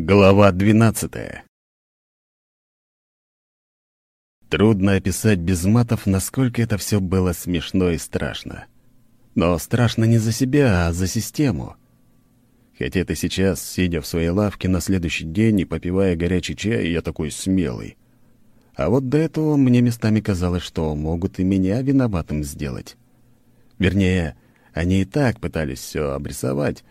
Глава 12 Трудно описать без матов, насколько это все было смешно и страшно. Но страшно не за себя, а за систему. Хотя это сейчас, сидя в своей лавке на следующий день и попивая горячий чай, я такой смелый. А вот до этого мне местами казалось, что могут и меня виноватым сделать. Вернее, они и так пытались все обрисовать,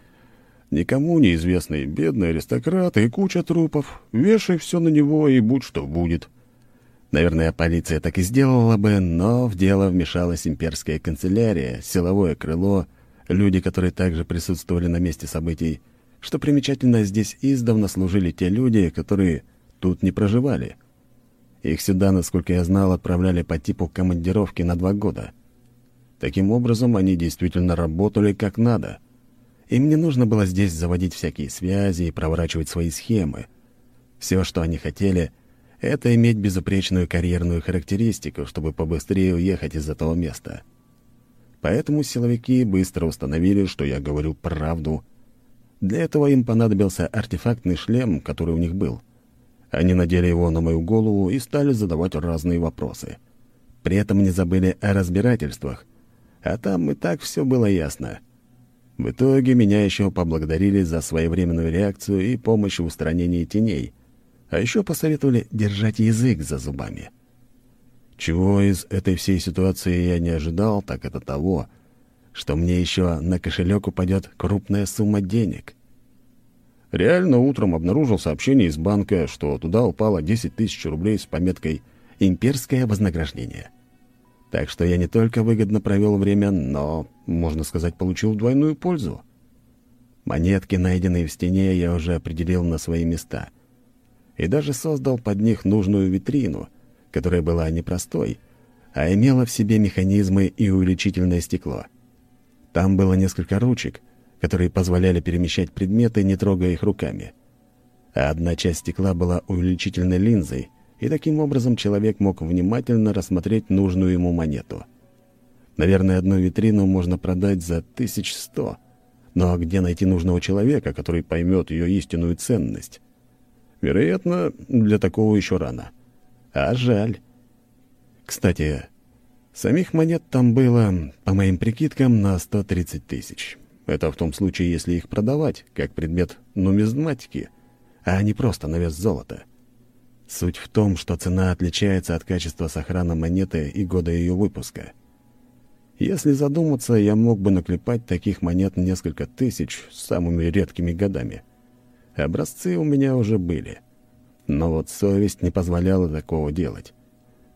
Никому неизвестный бедный аристократ и куча трупов. Вешай все на него и будь что будет. Наверное, полиция так и сделала бы, но в дело вмешалась имперская канцелярия, силовое крыло, люди, которые также присутствовали на месте событий. Что примечательно, здесь издавна служили те люди, которые тут не проживали. Их сюда, насколько я знал, отправляли по типу командировки на два года. Таким образом, они действительно работали как надо — им не нужно было здесь заводить всякие связи и проворачивать свои схемы. Все, что они хотели, это иметь безупречную карьерную характеристику, чтобы побыстрее уехать из этого места. Поэтому силовики быстро установили, что я говорю правду. Для этого им понадобился артефактный шлем, который у них был. Они надели его на мою голову и стали задавать разные вопросы. При этом не забыли о разбирательствах, а там и так все было ясно — в итоге меня еще поблагодарили за своевременную реакцию и помощь в устранении теней, а еще посоветовали держать язык за зубами. Чего из этой всей ситуации я не ожидал, так это того, что мне еще на кошелек упадет крупная сумма денег. Реально утром обнаружил сообщение из банка, что туда упало 10 тысяч рублей с пометкой «Имперское вознаграждение». Так что я не только выгодно провел время, но, можно сказать, получил двойную пользу. Монетки, найденные в стене, я уже определил на свои места. И даже создал под них нужную витрину, которая была не простой, а имела в себе механизмы и увеличительное стекло. Там было несколько ручек, которые позволяли перемещать предметы, не трогая их руками. А одна часть стекла была увеличительной линзой, и таким образом человек мог внимательно рассмотреть нужную ему монету. Наверное, одну витрину можно продать за тысяч сто, но где найти нужного человека, который поймет ее истинную ценность? Вероятно, для такого еще рано. А жаль. Кстати, самих монет там было, по моим прикидкам, на 130 тысяч. Это в том случае, если их продавать, как предмет нумизматики, а не просто на вес золота. Суть в том, что цена отличается от качества сохрана монеты и года ее выпуска. Если задуматься, я мог бы наклепать таких монет несколько тысяч с самыми редкими годами. Образцы у меня уже были. Но вот совесть не позволяла такого делать.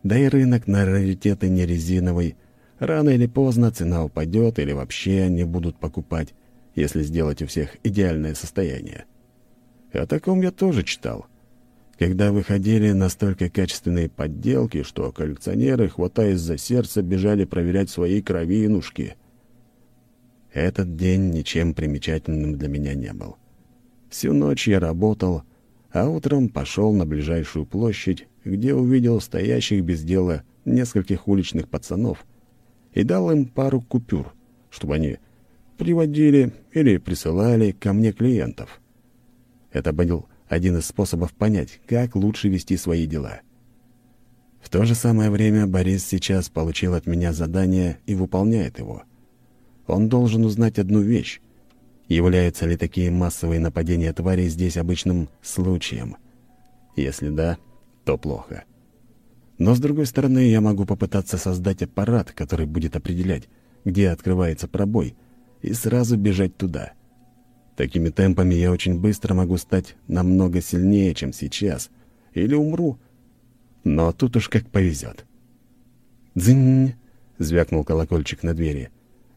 Да и рынок на раритеты не резиновый. Рано или поздно цена упадет или вообще не будут покупать, если сделать у всех идеальное состояние. О таком я тоже читал когда выходили настолько качественные подделки, что коллекционеры, хватаясь за сердце, бежали проверять свои кровинушки. Этот день ничем примечательным для меня не был. Всю ночь я работал, а утром пошел на ближайшую площадь, где увидел стоящих без дела нескольких уличных пацанов и дал им пару купюр, чтобы они приводили или присылали ко мне клиентов. Это был один из способов понять, как лучше вести свои дела. В то же самое время Борис сейчас получил от меня задание и выполняет его. Он должен узнать одну вещь. Являются ли такие массовые нападения тварей здесь обычным случаем? Если да, то плохо. Но, с другой стороны, я могу попытаться создать аппарат, который будет определять, где открывается пробой, и сразу бежать туда — Такими темпами я очень быстро могу стать намного сильнее, чем сейчас. Или умру. Но тут уж как повезет. «Дзынь!» — звякнул колокольчик на двери,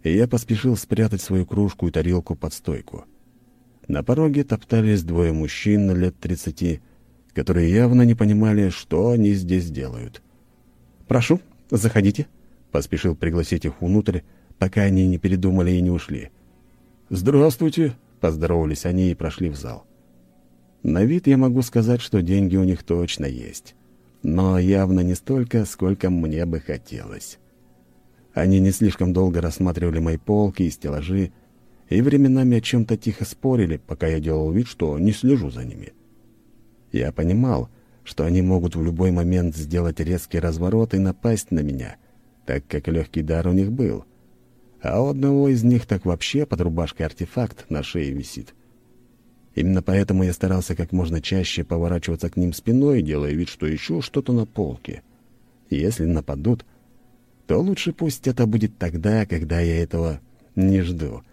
и я поспешил спрятать свою кружку и тарелку под стойку. На пороге топтались двое мужчин лет тридцати, которые явно не понимали, что они здесь делают. «Прошу, заходите», — поспешил пригласить их внутрь, пока они не передумали и не ушли. «Здравствуйте», Поздоровались они и прошли в зал. На вид я могу сказать, что деньги у них точно есть. Но явно не столько, сколько мне бы хотелось. Они не слишком долго рассматривали мои полки и стеллажи, и временами о чем-то тихо спорили, пока я делал вид, что не слежу за ними. Я понимал, что они могут в любой момент сделать резкий разворот и напасть на меня, так как легкий дар у них был. А у одного из них так вообще под рубашкой артефакт на шее висит. Именно поэтому я старался как можно чаще поворачиваться к ним спиной, делая вид, что ищу что-то на полке. Если нападут, то лучше пусть это будет тогда, когда я этого не жду.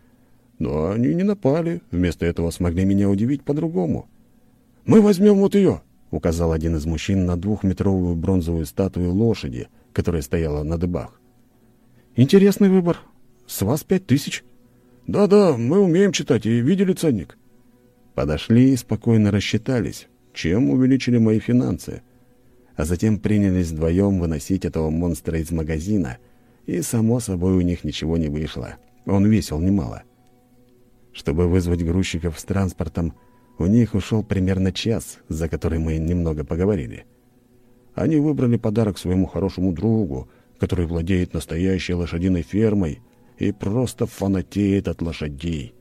Но они не напали, вместо этого смогли меня удивить по-другому. «Мы возьмем вот ее!» — указал один из мужчин на двухметровую бронзовую статую лошади, которая стояла на дыбах. «Интересный выбор. С вас пять тысяч». «Да-да, мы умеем читать и видели ценник». Подошли и спокойно рассчитались, чем увеличили мои финансы. А затем принялись вдвоем выносить этого монстра из магазина, и, само собой, у них ничего не вышло. Он весил немало. Чтобы вызвать грузчиков с транспортом, у них ушел примерно час, за который мы немного поговорили. Они выбрали подарок своему хорошему другу, который владеет настоящей лошадиной фермой и просто фанатеет от лошадей.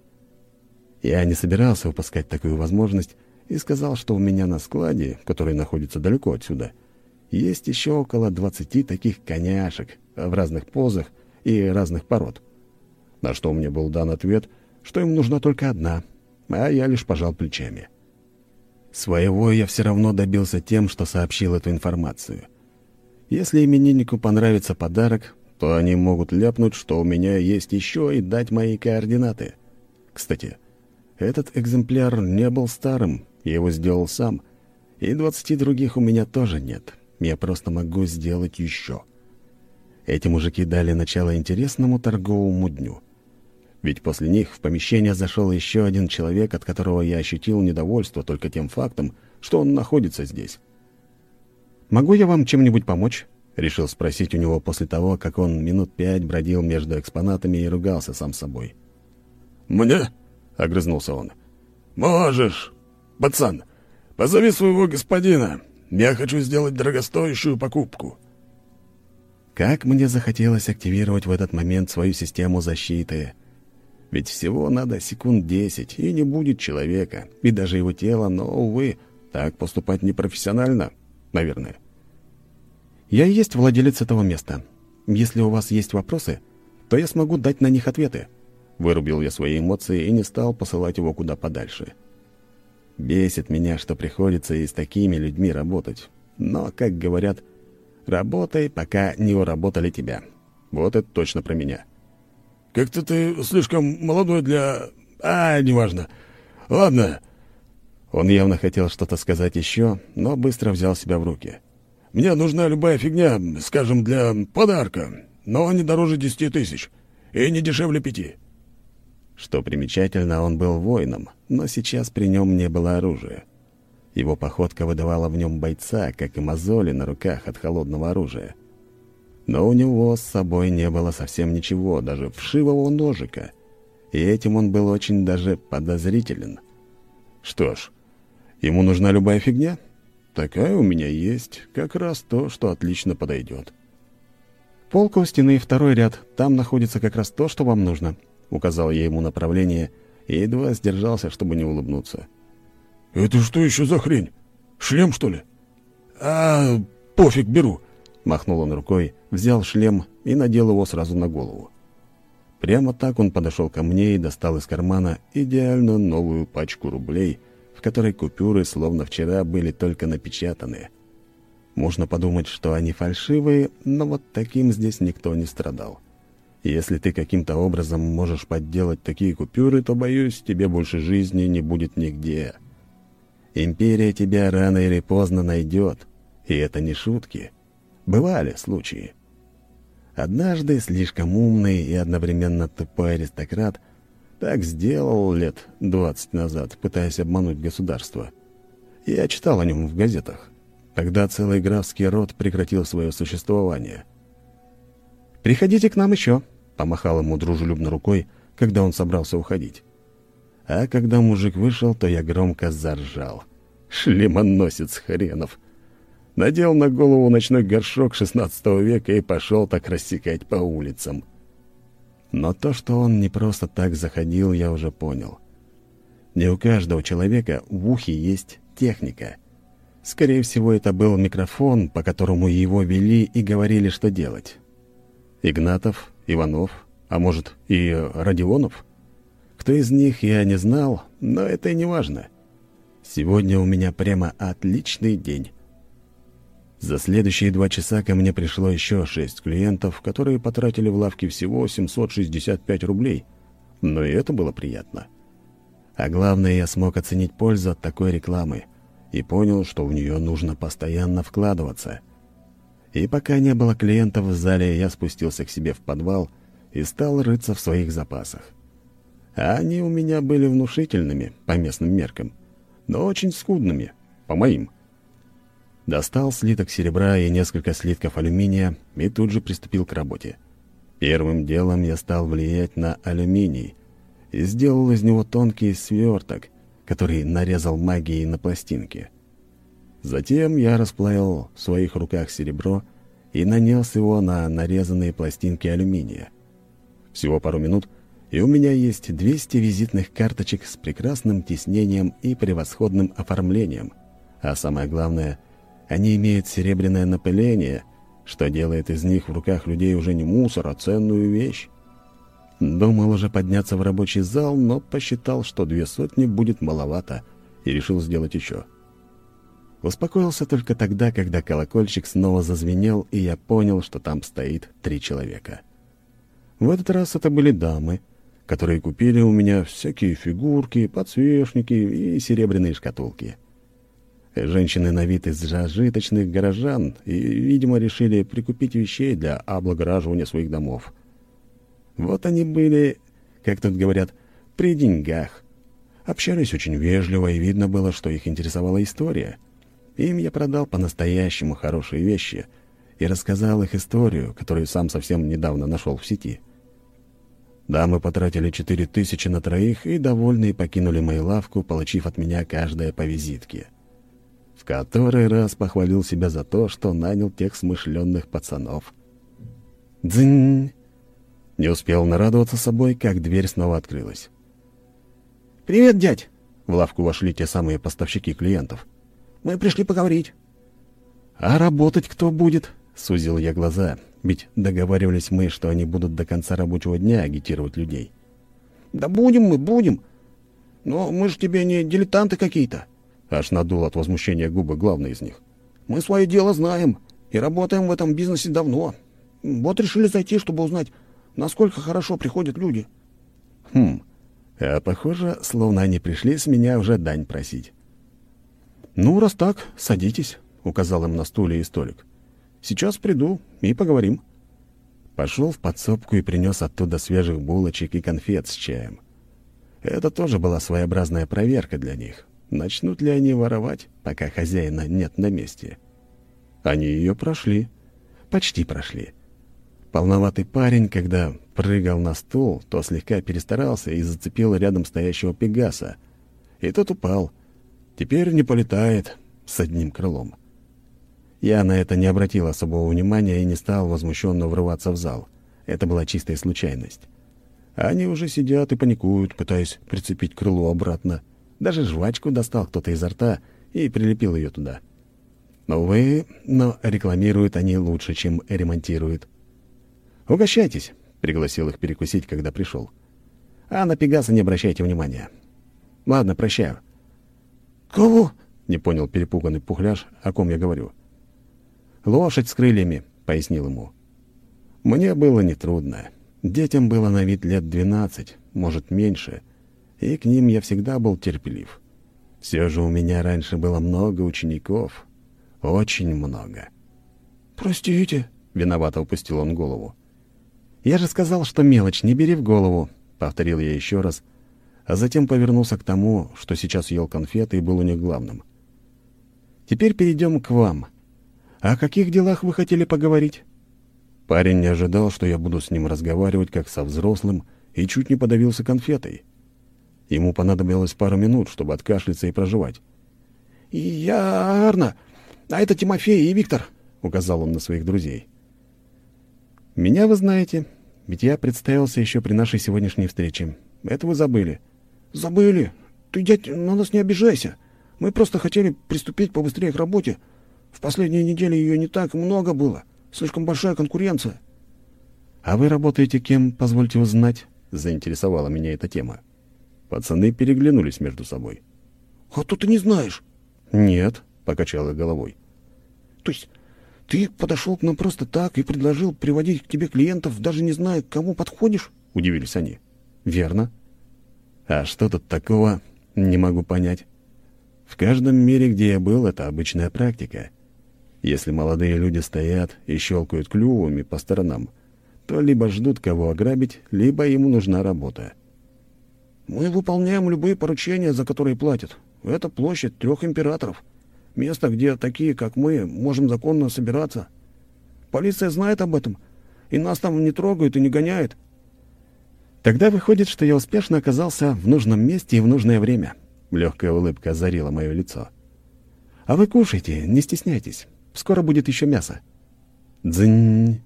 Я не собирался упускать такую возможность и сказал, что у меня на складе, который находится далеко отсюда, есть еще около двадцати таких коняшек в разных позах и разных пород. На что мне был дан ответ, что им нужна только одна, а я лишь пожал плечами. Своего я все равно добился тем, что сообщил эту информацию. Если имениннику понравится подарок, то они могут ляпнуть, что у меня есть еще и дать мои координаты. Кстати, этот экземпляр не был старым, я его сделал сам, и двадцати других у меня тоже нет. Я просто могу сделать еще. Эти мужики дали начало интересному торговому дню — ведь после них в помещение зашел еще один человек, от которого я ощутил недовольство только тем фактом, что он находится здесь. «Могу я вам чем-нибудь помочь?» — решил спросить у него после того, как он минут пять бродил между экспонатами и ругался сам собой. «Мне?» — огрызнулся он. «Можешь. Пацан, позови своего господина. Я хочу сделать дорогостоящую покупку». Как мне захотелось активировать в этот момент свою систему защиты — ведь всего надо секунд десять, и не будет человека, и даже его тело, но, увы, так поступать непрофессионально, наверное. Я и есть владелец этого места. Если у вас есть вопросы, то я смогу дать на них ответы. Вырубил я свои эмоции и не стал посылать его куда подальше. Бесит меня, что приходится и с такими людьми работать. Но, как говорят, работай, пока не уработали тебя. Вот это точно про меня. Как-то ты слишком молодой для... А, неважно. Ладно». Он явно хотел что-то сказать еще, но быстро взял себя в руки. «Мне нужна любая фигня, скажем, для подарка, но не дороже десяти тысяч и не дешевле пяти». Что примечательно, он был воином, но сейчас при нем не было оружия. Его походка выдавала в нем бойца, как и мозоли на руках от холодного оружия но у него с собой не было совсем ничего, даже вшивого ножика, и этим он был очень даже подозрителен. Что ж, ему нужна любая фигня? Такая у меня есть, как раз то, что отлично подойдет. «Полка у стены, второй ряд, там находится как раз то, что вам нужно», — указал я ему направление и едва сдержался, чтобы не улыбнуться. «Это что еще за хрень? Шлем, что ли?» «А, пофиг, беру», Махнул он рукой, взял шлем и надел его сразу на голову. Прямо так он подошел ко мне и достал из кармана идеально новую пачку рублей, в которой купюры, словно вчера, были только напечатаны. Можно подумать, что они фальшивые, но вот таким здесь никто не страдал. Если ты каким-то образом можешь подделать такие купюры, то, боюсь, тебе больше жизни не будет нигде. Империя тебя рано или поздно найдет, и это не шутки. Бывали случаи. Однажды слишком умный и одновременно тупой аристократ так сделал лет двадцать назад, пытаясь обмануть государство. Я читал о нем в газетах. Тогда целый графский род прекратил свое существование. «Приходите к нам еще», — помахал ему дружелюбно рукой, когда он собрался уходить. А когда мужик вышел, то я громко заржал. «Шлемоносец хренов!» надел на голову ночной горшок XVI века и пошел так рассекать по улицам. Но то, что он не просто так заходил, я уже понял. Не у каждого человека в ухе есть техника. Скорее всего, это был микрофон, по которому его вели и говорили, что делать. Игнатов, Иванов, а может и Родионов? Кто из них, я не знал, но это и не важно. Сегодня у меня прямо отличный день. За следующие два часа ко мне пришло еще шесть клиентов, которые потратили в лавке всего 765 рублей. Но и это было приятно. А главное, я смог оценить пользу от такой рекламы и понял, что в нее нужно постоянно вкладываться. И пока не было клиентов в зале, я спустился к себе в подвал и стал рыться в своих запасах. А они у меня были внушительными по местным меркам, но очень скудными по моим – Достал слиток серебра и несколько слитков алюминия и тут же приступил к работе. Первым делом я стал влиять на алюминий и сделал из него тонкий сверток, который нарезал магией на пластинке. Затем я расплавил в своих руках серебро и нанес его на нарезанные пластинки алюминия. Всего пару минут, и у меня есть 200 визитных карточек с прекрасным тиснением и превосходным оформлением. А самое главное — они имеют серебряное напыление, что делает из них в руках людей уже не мусор, а ценную вещь. Думал уже подняться в рабочий зал, но посчитал, что две сотни будет маловато, и решил сделать еще. Успокоился только тогда, когда колокольчик снова зазвенел, и я понял, что там стоит три человека. В этот раз это были дамы, которые купили у меня всякие фигурки, подсвечники и серебряные шкатулки. Женщины на вид из зажиточных горожан и, видимо, решили прикупить вещей для облагораживания своих домов. Вот они были, как тут говорят, при деньгах. Общались очень вежливо, и видно было, что их интересовала история. Им я продал по-настоящему хорошие вещи и рассказал их историю, которую сам совсем недавно нашел в сети. Дамы потратили четыре тысячи на троих и, довольные, покинули мою лавку, получив от меня каждое по визитке — в который раз похвалил себя за то, что нанял тех смышленных пацанов. Дзынь! Не успел нарадоваться собой, как дверь снова открылась. «Привет, дядь!» В лавку вошли те самые поставщики клиентов. «Мы пришли поговорить». «А работать кто будет?» — сузил я глаза, ведь договаривались мы, что они будут до конца рабочего дня агитировать людей. «Да будем мы, будем. Но мы же тебе не дилетанты какие-то. Аж надул от возмущения губы главный из них. «Мы свое дело знаем и работаем в этом бизнесе давно. Вот решили зайти, чтобы узнать, насколько хорошо приходят люди». «Хм, а похоже, словно они пришли с меня уже дань просить». «Ну, раз так, садитесь», — указал им на стуле и столик. «Сейчас приду и поговорим». Пошел в подсобку и принес оттуда свежих булочек и конфет с чаем. Это тоже была своеобразная проверка для них. Начнут ли они воровать, пока хозяина нет на месте? Они ее прошли. Почти прошли. Полноватый парень, когда прыгал на стул, то слегка перестарался и зацепил рядом стоящего Пегаса. И тот упал. Теперь не полетает с одним крылом. Я на это не обратил особого внимания и не стал возмущенно врываться в зал. Это была чистая случайность. Они уже сидят и паникуют, пытаясь прицепить крыло обратно. Даже жвачку достал кто-то изо рта и прилепил ее туда. Увы, но рекламируют они лучше, чем ремонтируют. «Угощайтесь», — пригласил их перекусить, когда пришел. «А на Пегаса не обращайте внимания. Ладно, прощаю». «Кого?» — не понял перепуганный пухляш, о ком я говорю. «Лошадь с крыльями», — пояснил ему. Мне было нетрудно. Детям было на вид лет двенадцать, может, меньше — и к ним я всегда был терпелив. Все же у меня раньше было много учеников. Очень много. «Простите», — виновато упустил он голову. «Я же сказал, что мелочь не бери в голову», — повторил я еще раз, а затем повернулся к тому, что сейчас ел конфеты и был у них главным. «Теперь перейдем к вам. О каких делах вы хотели поговорить?» Парень не ожидал, что я буду с ним разговаривать как со взрослым, и чуть не подавился конфетой. Ему понадобилось пару минут, чтобы откашляться и проживать. «Я Арна, а это Тимофей и Виктор», — указал он на своих друзей. «Меня вы знаете, ведь я представился еще при нашей сегодняшней встрече. Это вы забыли». «Забыли. Ты, дядь, на нас не обижайся. Мы просто хотели приступить побыстрее к работе. В последние недели ее не так много было. Слишком большая конкуренция». «А вы работаете кем, позвольте узнать?» — заинтересовала меня эта тема. Пацаны переглянулись между собой. «А то ты не знаешь». «Нет», — покачал я головой. «То есть ты подошел к нам просто так и предложил приводить к тебе клиентов, даже не зная, к кому подходишь?» — удивились они. «Верно». «А что тут такого, не могу понять. В каждом мире, где я был, это обычная практика. Если молодые люди стоят и щелкают клювами по сторонам, то либо ждут кого ограбить, либо ему нужна работа. «Мы выполняем любые поручения, за которые платят. Это площадь трех императоров. Место, где такие, как мы, можем законно собираться. Полиция знает об этом, и нас там не трогают и не гоняют». «Тогда выходит, что я успешно оказался в нужном месте и в нужное время». Легкая улыбка озарила мое лицо. «А вы кушайте, не стесняйтесь. Скоро будет еще мясо». «Дзынь!»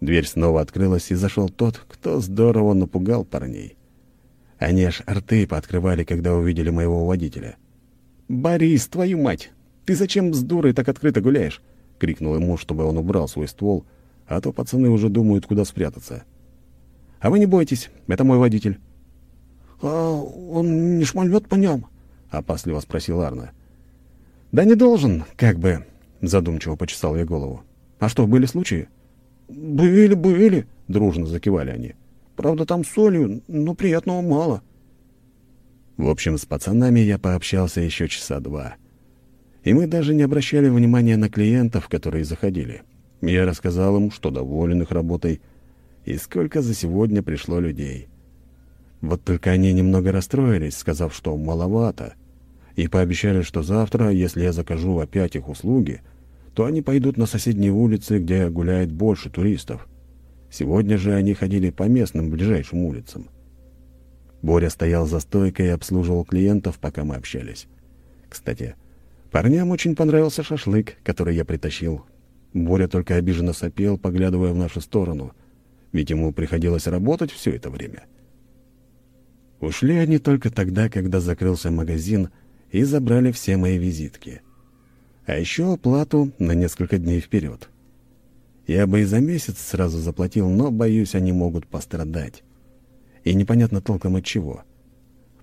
Дверь снова открылась, и зашел тот, кто здорово напугал парней. Они аж рты пооткрывали, когда увидели моего водителя. «Борис, твою мать! Ты зачем с дурой так открыто гуляешь?» — крикнул ему, чтобы он убрал свой ствол, а то пацаны уже думают, куда спрятаться. «А вы не бойтесь, это мой водитель». «А он не шмальнет по нем?» — опасливо спросил Арна. «Да не должен, как бы», — задумчиво почесал я голову. «А что, были случаи?» «Были, были», — дружно закивали они. «Правда, там солью, но приятного мало». В общем, с пацанами я пообщался еще часа два. И мы даже не обращали внимания на клиентов, которые заходили. Я рассказал им, что доволен их работой, и сколько за сегодня пришло людей. Вот только они немного расстроились, сказав, что маловато, и пообещали, что завтра, если я закажу опять их услуги, то они пойдут на соседние улицы, где гуляет больше туристов. Сегодня же они ходили по местным ближайшим улицам. Боря стоял за стойкой и обслуживал клиентов, пока мы общались. Кстати, парням очень понравился шашлык, который я притащил. Боря только обиженно сопел, поглядывая в нашу сторону, ведь ему приходилось работать все это время. Ушли они только тогда, когда закрылся магазин, и забрали все мои визитки — а еще оплату на несколько дней вперед. Я бы и за месяц сразу заплатил, но, боюсь, они могут пострадать. И непонятно толком от чего.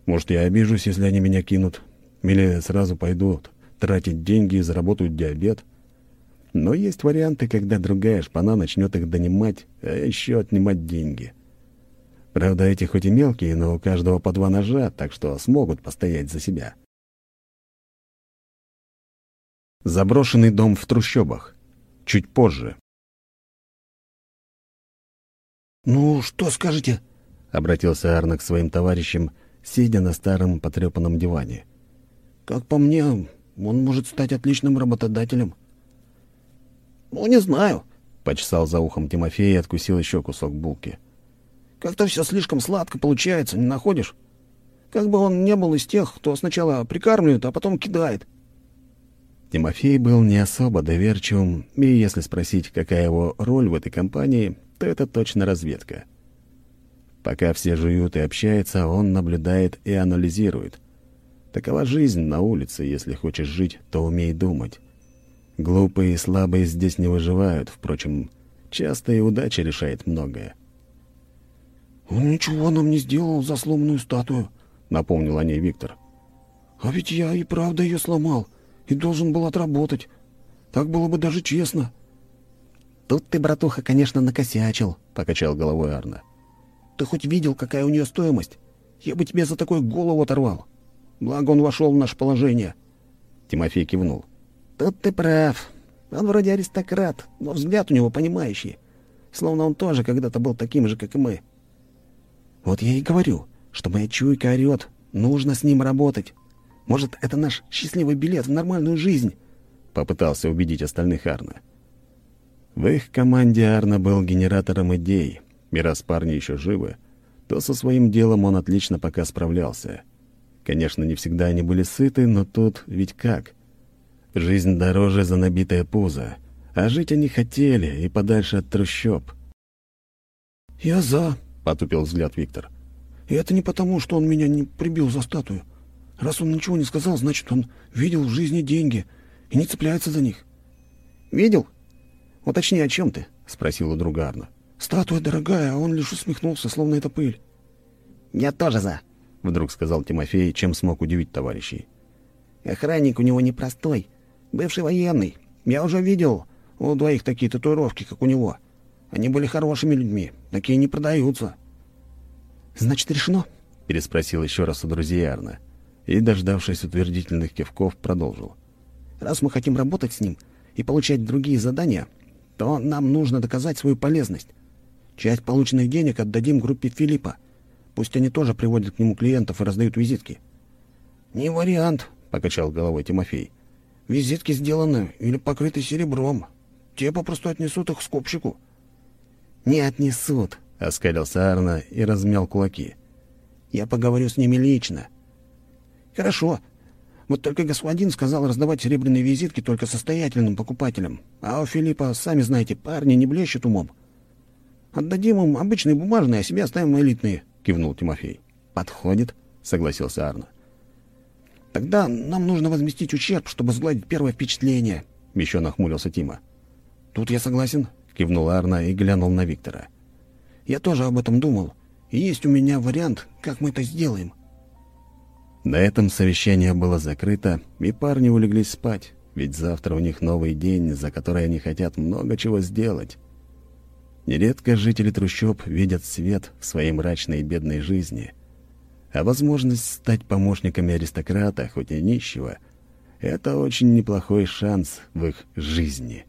Может, я обижусь, если они меня кинут, или сразу пойдут тратить деньги и заработают диабет. Но есть варианты, когда другая шпана начнет их донимать, а еще отнимать деньги. Правда, эти хоть и мелкие, но у каждого по два ножа, так что смогут постоять за себя. Заброшенный дом в трущобах. Чуть позже. «Ну, что скажете?» — обратился Арна к своим товарищам, сидя на старом потрепанном диване. «Как по мне, он может стать отличным работодателем». «Ну, не знаю», — почесал за ухом Тимофей и откусил еще кусок булки. «Как-то все слишком сладко получается, не находишь? Как бы он не был из тех, кто сначала прикармливает, а потом кидает». Тимофей был не особо доверчивым, и если спросить, какая его роль в этой компании, то это точно разведка. Пока все жуют и общаются, он наблюдает и анализирует. Такова жизнь на улице, если хочешь жить, то умей думать. Глупые и слабые здесь не выживают, впрочем, часто и удача решает многое. «Он ничего нам не сделал за сломанную статую», — напомнил о ней Виктор. «А ведь я и правда ее сломал и должен был отработать. Так было бы даже честно». «Тут ты, братуха, конечно, накосячил», — покачал головой Арна. «Ты хоть видел, какая у нее стоимость? Я бы тебе за такой голову оторвал. Благо он вошел в наше положение». Тимофей кивнул. «Тут ты прав. Он вроде аристократ, но взгляд у него понимающий. Словно он тоже когда-то был таким же, как и мы. Вот я и говорю, что моя чуйка орёт, нужно с ним работать. Может, это наш счастливый билет в нормальную жизнь?» Попытался убедить остальных Арна. В их команде Арна был генератором идей, и раз парни еще живы, то со своим делом он отлично пока справлялся. Конечно, не всегда они были сыты, но тут ведь как? Жизнь дороже за набитое пузо, а жить они хотели и подальше от трущоб. «Я за», — потупил взгляд Виктор. «И это не потому, что он меня не прибил за статую. Раз он ничего не сказал, значит, он видел в жизни деньги и не цепляется за них». «Видел? Уточни, о чем ты?» — спросил у друга Арна. «Статуя дорогая, а он лишь усмехнулся, словно это пыль». «Я тоже за», — вдруг сказал Тимофей, чем смог удивить товарищей. «Охранник у него непростой, бывший военный. Я уже видел у двоих такие татуировки, как у него. Они были хорошими людьми, такие не продаются». «Значит, решено?» — переспросил еще раз у друзей Арна и, дождавшись утвердительных кивков, продолжил. «Раз мы хотим работать с ним и получать другие задания, то нам нужно доказать свою полезность. Часть полученных денег отдадим группе Филиппа. Пусть они тоже приводят к нему клиентов и раздают визитки». «Не вариант», — покачал головой Тимофей. «Визитки сделаны или покрыты серебром. Те попросту отнесут их скупщику». «Не отнесут», — оскалился Арна и размял кулаки. «Я поговорю с ними лично». «Хорошо. Вот только господин сказал раздавать серебряные визитки только состоятельным покупателям. А у Филиппа, сами знаете, парни не блещут умом». «Отдадим им обычные бумажные, а себе оставим элитные», — кивнул Тимофей. «Подходит», — согласился Арно. «Тогда нам нужно возместить ущерб, чтобы сгладить первое впечатление», — еще нахмурился Тима. «Тут я согласен», — кивнул Арно и глянул на Виктора. «Я тоже об этом думал. И есть у меня вариант, как мы это сделаем». На этом совещание было закрыто, и парни улеглись спать, ведь завтра у них новый день, за который они хотят много чего сделать. Нередко жители трущоб видят свет в своей мрачной и бедной жизни, а возможность стать помощниками аристократа, хоть и нищего, это очень неплохой шанс в их жизни.